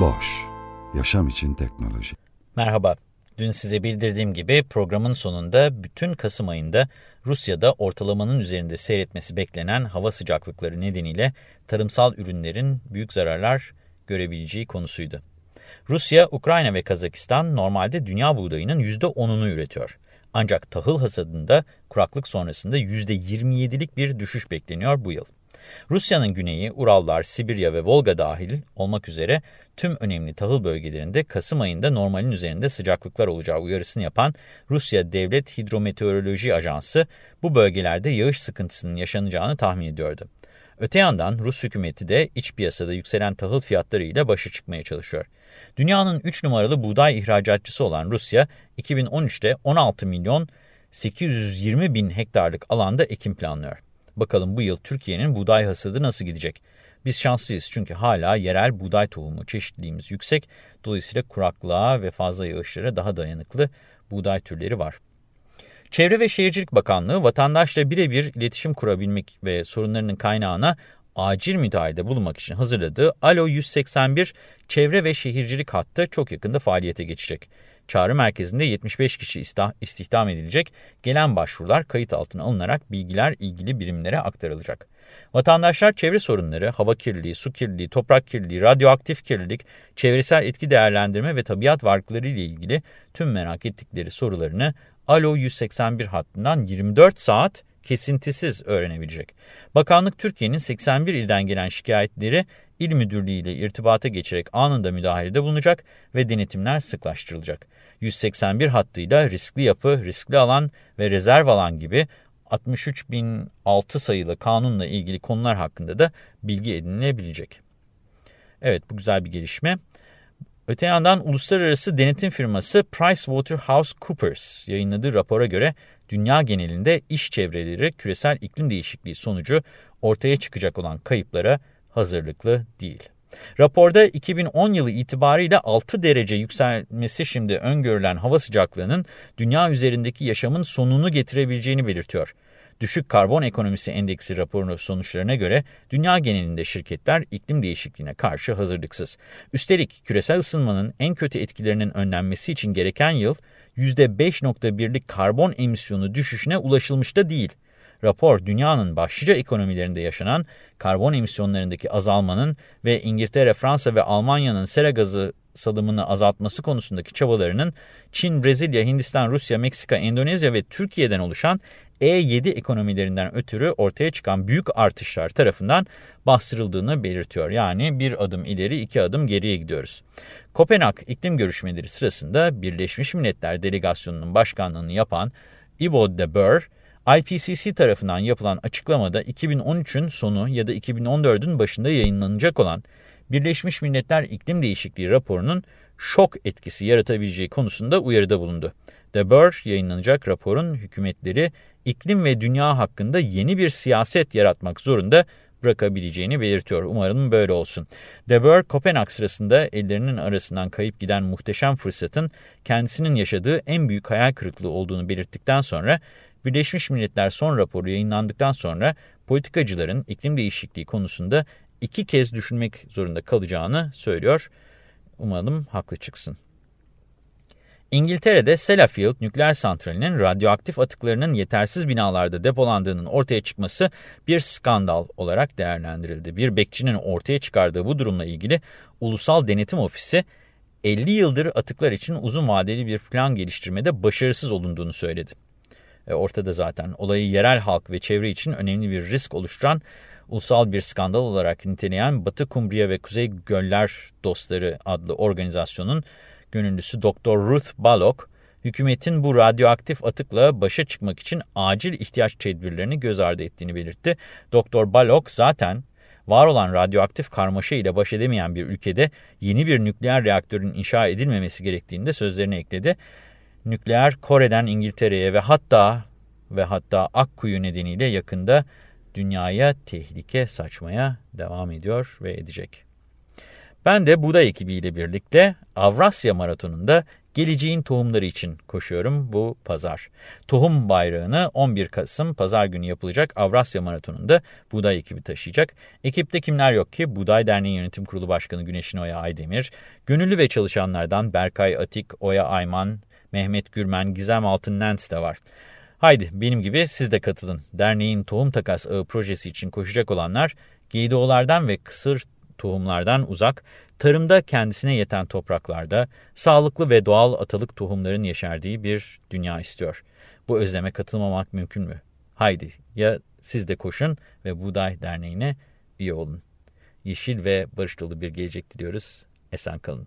Boş, yaşam için teknoloji. Merhaba. Dün size bildirdiğim gibi programın sonunda bütün Kasım ayında Rusya'da ortalamanın üzerinde seyretmesi beklenen hava sıcaklıkları nedeniyle tarımsal ürünlerin büyük zararlar görebileceği konusuydu. Rusya, Ukrayna ve Kazakistan normalde dünya buğdayının %10'unu üretiyor. Ancak tahıl hasadında kuraklık sonrasında %27'lik bir düşüş bekleniyor bu yıl. Rusya'nın güneyi, Urallar, Sibirya ve Volga dahil olmak üzere tüm önemli tahıl bölgelerinde Kasım ayında normalin üzerinde sıcaklıklar olacağı uyarısını yapan Rusya Devlet Hidrometeoroloji Ajansı bu bölgelerde yağış sıkıntısının yaşanacağını tahmin ediyordu. Öte yandan Rus hükümeti de iç piyasada yükselen tahıl fiyatlarıyla başa çıkmaya çalışıyor. Dünyanın 3 numaralı buğday ihracatçısı olan Rusya, 2013'te 16 milyon 820 bin hektarlık alanda ekim planlıyor. Bakalım bu yıl Türkiye'nin buğday hasadı nasıl gidecek? Biz şanslıyız çünkü hala yerel buğday tohumu çeşitliliğimiz yüksek. Dolayısıyla kuraklığa ve fazla yağışlara daha dayanıklı buğday türleri var. Çevre ve Şehircilik Bakanlığı vatandaşla birebir iletişim kurabilmek ve sorunlarının kaynağına acil müdahalede bulunmak için hazırladığı Alo 181 çevre ve şehircilik hattı çok yakında faaliyete geçecek. Çağrı merkezinde 75 kişi istihdam edilecek, gelen başvurular kayıt altına alınarak bilgiler ilgili birimlere aktarılacak. Vatandaşlar çevre sorunları, hava kirliliği, su kirliliği, toprak kirliliği, radyoaktif kirlilik, çevresel etki değerlendirme ve tabiat varlıkları ile ilgili tüm merak ettikleri sorularını Alo 181 hattından 24 saat kesintisiz öğrenebilecek. Bakanlık Türkiye'nin 81 ilden gelen şikayetleri il müdürlüğü ile irtibata geçerek anında müdahalede bulunacak ve denetimler sıklaştırılacak. 181 hattıyla riskli yapı, riskli alan ve rezerv alan gibi 63.006 sayılı kanunla ilgili konular hakkında da bilgi edinilebilecek. Evet bu güzel bir gelişme. Öte yandan uluslararası denetim firması PricewaterhouseCoopers yayınladığı rapora göre dünya genelinde iş çevreleri küresel iklim değişikliği sonucu ortaya çıkacak olan kayıplara hazırlıklı değil. Raporda 2010 yılı itibariyle 6 derece yükselmesi şimdi öngörülen hava sıcaklığının dünya üzerindeki yaşamın sonunu getirebileceğini belirtiyor. Düşük Karbon Ekonomisi Endeksi raporunun sonuçlarına göre dünya genelinde şirketler iklim değişikliğine karşı hazırlıksız. Üstelik küresel ısınmanın en kötü etkilerinin önlenmesi için gereken yıl %5.1'lik karbon emisyonu düşüşüne ulaşılmış da değil. Rapor, dünyanın başlıca ekonomilerinde yaşanan karbon emisyonlarındaki azalmanın ve İngiltere, Fransa ve Almanya'nın sera gazı salımını azaltması konusundaki çabalarının Çin, Brezilya, Hindistan, Rusya, Meksika, Endonezya ve Türkiye'den oluşan E7 ekonomilerinden ötürü ortaya çıkan büyük artışlar tarafından bastırıldığını belirtiyor. Yani bir adım ileri iki adım geriye gidiyoruz. Kopenhag iklim görüşmeleri sırasında Birleşmiş Milletler Delegasyonu'nun başkanlığını yapan Ivo de Boer, IPCC tarafından yapılan açıklamada 2013'ün sonu ya da 2014'ün başında yayınlanacak olan Birleşmiş Milletler İklim Değişikliği raporunun şok etkisi yaratabileceği konusunda uyarıda bulundu. De Boer yayınlanacak raporun hükümetleri iklim ve dünya hakkında yeni bir siyaset yaratmak zorunda bırakabileceğini belirtiyor. Umarım böyle olsun. De Boer, Kopenhag sırasında ellerinin arasından kayıp giden muhteşem fırsatın kendisinin yaşadığı en büyük hayal kırıklığı olduğunu belirttikten sonra Birleşmiş Milletler son raporu yayınlandıktan sonra politikacıların iklim değişikliği konusunda iki kez düşünmek zorunda kalacağını söylüyor. Umarım haklı çıksın. İngiltere'de Sellafield nükleer santralinin radyoaktif atıklarının yetersiz binalarda depolandığının ortaya çıkması bir skandal olarak değerlendirildi. Bir bekçinin ortaya çıkardığı bu durumla ilgili Ulusal Denetim Ofisi 50 yıldır atıklar için uzun vadeli bir plan geliştirmede başarısız olunduğunu söyledi. E, ortada zaten olayı yerel halk ve çevre için önemli bir risk oluşturan ulusal bir skandal olarak niteleyen Batı Kumbriya ve Kuzey Göller Dostları adlı organizasyonun gönüllüsü Dr. Ruth Ballock, hükümetin bu radyoaktif atıkla başa çıkmak için acil ihtiyaç tedbirlerini göz ardı ettiğini belirtti. Doktor Balok zaten var olan radyoaktif karmaşa ile baş edemeyen bir ülkede yeni bir nükleer reaktörün inşa edilmemesi gerektiğini de sözlerine ekledi. Nükleer Kore'den İngiltere'ye ve hatta ve hatta Akkuyu nedeniyle yakında dünyaya tehlike saçmaya devam ediyor ve edecek. Ben de Buda ekibiyle birlikte Avrasya Maratonu'nda geleceğin tohumları için koşuyorum bu pazar. Tohum bayrağını 11 Kasım pazar günü yapılacak Avrasya Maratonu'nda Buday ekibi taşıyacak. Ekipte kimler yok ki? Buday Derneği Yönetim Kurulu Başkanı Güneşin Oya Aydemir, gönüllü ve çalışanlardan Berkay Atik, Oya Ayman, Mehmet Gürmen, Gizem Altınlens de var. Haydi benim gibi siz de katılın. Derneğin Tohum Takas Ağı projesi için koşacak olanlar GDO'lardan ve kısır tohumlardan uzak, tarımda kendisine yeten topraklarda sağlıklı ve doğal atalık tohumların yeşerdiği bir dünya istiyor. Bu özleme katılmamak mümkün mü? Haydi ya siz de koşun ve Buğday Derneği'ne üye olun. Yeşil ve barış dolu bir gelecek diliyoruz. Esen kalın.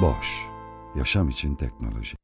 Boş, yaşam için teknoloji.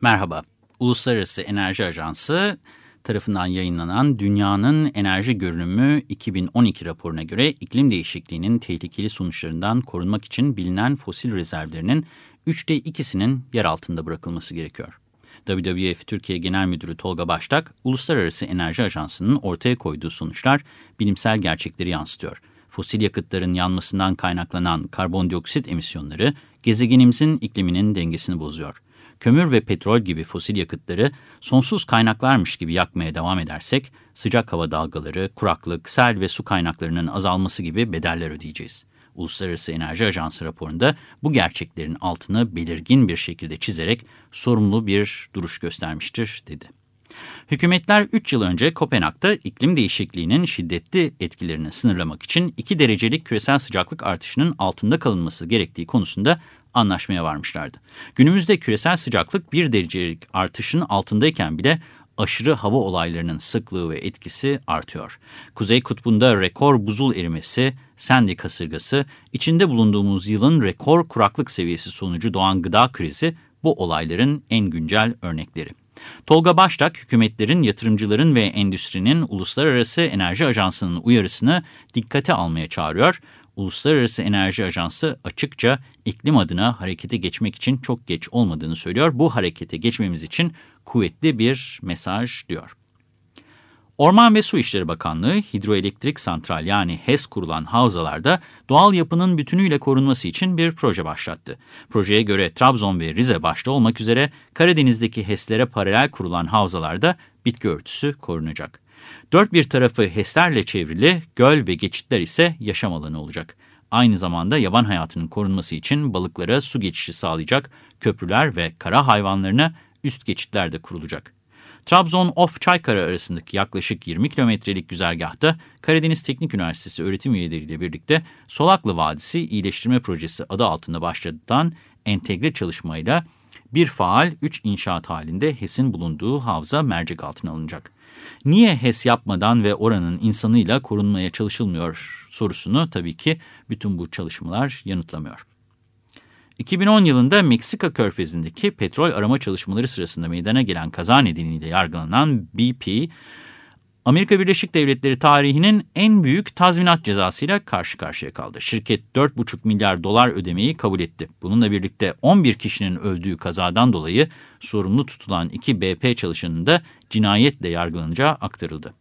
Merhaba, Uluslararası Enerji Ajansı tarafından yayınlanan Dünyanın Enerji Görünümü 2012 raporuna göre iklim değişikliğinin tehlikeli sonuçlarından korunmak için bilinen fosil rezervlerinin 3'te 2'sinin yer altında bırakılması gerekiyor. WWF Türkiye Genel Müdürü Tolga Baştak, Uluslararası Enerji Ajansı'nın ortaya koyduğu sonuçlar bilimsel gerçekleri yansıtıyor. Fosil yakıtların yanmasından kaynaklanan karbondioksit emisyonları gezegenimizin ikliminin dengesini bozuyor kömür ve petrol gibi fosil yakıtları sonsuz kaynaklarmış gibi yakmaya devam edersek, sıcak hava dalgaları, kuraklık, sel ve su kaynaklarının azalması gibi bedeller ödeyeceğiz. Uluslararası Enerji Ajansı raporunda bu gerçeklerin altını belirgin bir şekilde çizerek sorumlu bir duruş göstermiştir, dedi. Hükümetler 3 yıl önce Kopenhag'da iklim değişikliğinin şiddetli etkilerini sınırlamak için 2 derecelik küresel sıcaklık artışının altında kalınması gerektiği konusunda anlaşmaya varmışlardı. Günümüzde küresel sıcaklık 1 derecelik artışın altındayken bile aşırı hava olaylarının sıklığı ve etkisi artıyor. Kuzey kutbunda rekor buzul erimesi, Sandy kasırgası, içinde bulunduğumuz yılın rekor kuraklık seviyesi sonucu doğan gıda krizi bu olayların en güncel örnekleri. Tolga Baştak, hükümetlerin, yatırımcıların ve endüstrinin Uluslararası Enerji Ajansı'nın uyarısını dikkate almaya çağırıyor. Uluslararası Enerji Ajansı açıkça iklim adına harekete geçmek için çok geç olmadığını söylüyor. Bu harekete geçmemiz için kuvvetli bir mesaj diyor. Orman ve Su İşleri Bakanlığı hidroelektrik santral yani HES kurulan havzalarda doğal yapının bütünüyle korunması için bir proje başlattı. Projeye göre Trabzon ve Rize başta olmak üzere Karadeniz'deki HES'lere paralel kurulan havzalarda bitki örtüsü korunacak. Dört bir tarafı HES'lerle çevrili göl ve geçitler ise yaşam alanı olacak. Aynı zamanda yaban hayatının korunması için balıklara su geçişi sağlayacak köprüler ve kara hayvanlarına üst geçitler de kurulacak. Trabzon-Of Çaykara arasındaki yaklaşık 20 kilometrelik güzergahta Karadeniz Teknik Üniversitesi öğretim üyeleriyle birlikte Solaklı Vadisi İyileştirme Projesi adı altında başlatılan entegre çalışmayla bir faal 3 inşaat halinde HES'in bulunduğu havza mercek altına alınacak. Niye HES yapmadan ve oranın insanıyla korunmaya çalışılmıyor sorusunu tabii ki bütün bu çalışmalar yanıtlamıyor. 2010 yılında Meksika körfezindeki petrol arama çalışmaları sırasında meydana gelen kaza nedeniyle yargılanan BP, Amerika Birleşik Devletleri tarihinin en büyük tazminat cezasıyla karşı karşıya kaldı. Şirket 4,5 milyar dolar ödemeyi kabul etti. Bununla birlikte 11 kişinin öldüğü kazadan dolayı sorumlu tutulan iki BP çalışanının da cinayetle yargılanacağı aktarıldı.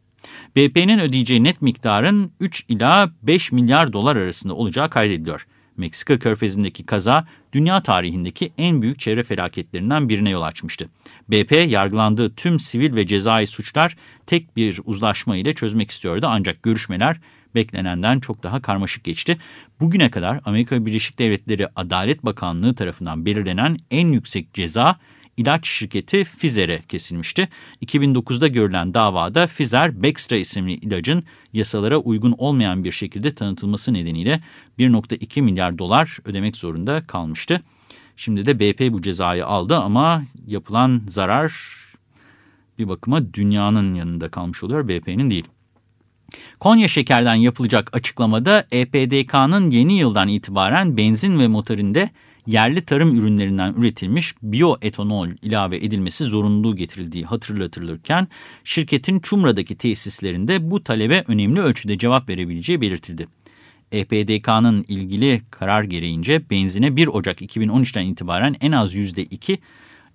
BP'nin ödeyeceği net miktarın 3 ila 5 milyar dolar arasında olacağı kaydediliyor. Meksika körfezindeki kaza dünya tarihindeki en büyük çevre felaketlerinden birine yol açmıştı. BP yargılandığı tüm sivil ve cezai suçlar tek bir uzlaşma ile çözmek istiyordu ancak görüşmeler beklenenden çok daha karmaşık geçti. Bugüne kadar Amerika Birleşik Devletleri Adalet Bakanlığı tarafından belirlenen en yüksek ceza ilaç şirketi Pfizer'e kesilmişti. 2009'da görülen davada Pfizer, Bextra isimli ilacın yasalara uygun olmayan bir şekilde tanıtılması nedeniyle 1.2 milyar dolar ödemek zorunda kalmıştı. Şimdi de BP bu cezayı aldı ama yapılan zarar bir bakıma dünyanın yanında kalmış oluyor, BP'nin değil. Konya Şeker'den yapılacak açıklamada EPDK'nın yeni yıldan itibaren benzin ve motorinde yerli tarım ürünlerinden üretilmiş bioetanol ilave edilmesi zorunluluğu getirildiği hatırlatılırken şirketin Çumra'daki tesislerinde bu talebe önemli ölçüde cevap verebileceği belirtildi. EPDK'nın ilgili karar gereğince benzine 1 Ocak 2013'ten itibaren en az %2,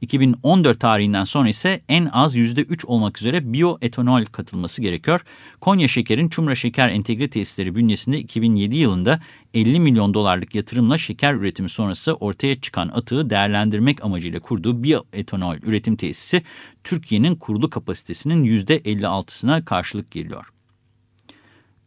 2014 tarihinden sonra ise en az %3 olmak üzere bioetanol katılması gerekiyor. Konya Şeker'in Çumra Şeker Entegre Tesisleri bünyesinde 2007 yılında 50 milyon dolarlık yatırımla şeker üretimi sonrası ortaya çıkan atığı değerlendirmek amacıyla kurduğu bioetanol üretim tesisi Türkiye'nin kurulu kapasitesinin %56'sına karşılık geliyor.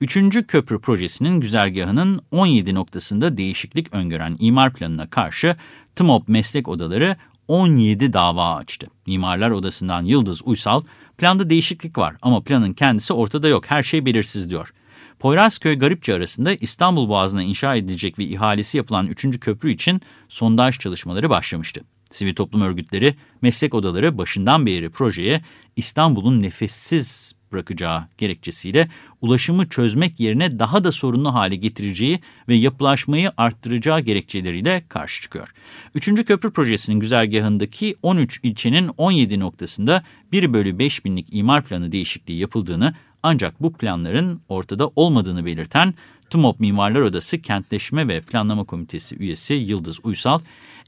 Üçüncü köprü projesinin güzergahının 17 noktasında değişiklik öngören imar planına karşı TMOB meslek odaları 17 dava açtı. Mimarlar Odası'ndan Yıldız Uysal, planda değişiklik var ama planın kendisi ortada yok, her şey belirsiz diyor. Poyrazköy Garipçe arasında İstanbul Boğazı'na inşa edilecek ve ihalesi yapılan 3. köprü için sondaj çalışmaları başlamıştı. Sivil toplum örgütleri, meslek odaları başından beri projeye İstanbul'un nefessiz bırakacağı gerekçesiyle ulaşımı çözmek yerine daha da sorunlu hale getireceği ve yapılaşmayı arttıracağı gerekçeleriyle karşı çıkıyor. Üçüncü köprü projesinin güzergahındaki 13 ilçenin 17 noktasında 1 bölü 5 binlik imar planı değişikliği yapıldığını ancak bu planların ortada olmadığını belirten TUMOP Mimarlar Odası Kentleşme ve Planlama Komitesi üyesi Yıldız Uysal,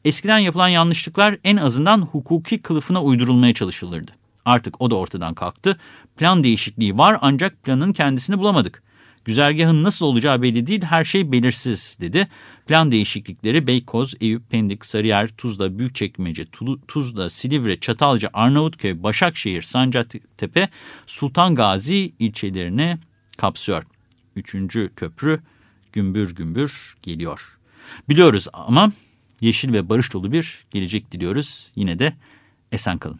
eskiden yapılan yanlışlıklar en azından hukuki kılıfına uydurulmaya çalışılırdı. Artık o da ortadan kalktı. Plan değişikliği var ancak planın kendisini bulamadık. Güzergahın nasıl olacağı belli değil, her şey belirsiz dedi. Plan değişiklikleri Beykoz, Eyüp, Pendik, Sarıyer, Tuzla, Büyükçekmece, Tuzla, Silivri, Çatalca, Arnavutköy, Başakşehir, Sancaktepe, Sultan Gazi ilçelerini kapsıyor. Üçüncü köprü gümbür gümbür geliyor. Biliyoruz ama yeşil ve barış dolu bir gelecek diliyoruz. Yine de esen kalın.